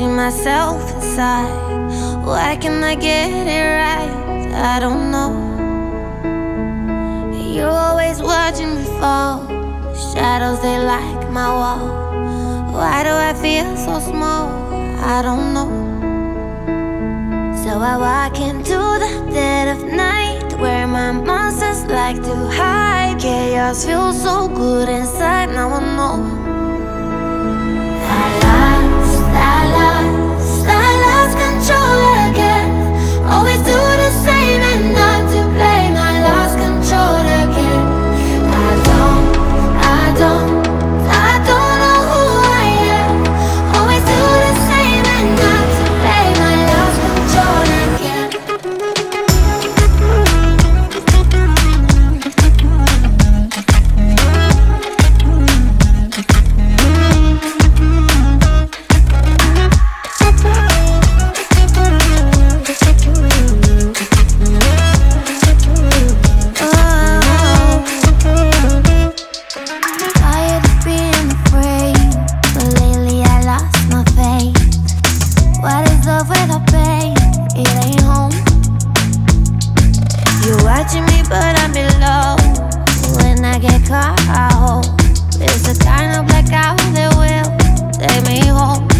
see myself inside. Why can't I get it right? I don't know. You're always watching me fall. Shadows, they like my wall. Why do I feel so small? I don't know. So I walk into the dead of night where my monsters like to hide. Chaos feels so good inside, now I know. get caught. It's the kind of blackout that will take me home.